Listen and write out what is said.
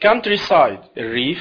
countryside a reef.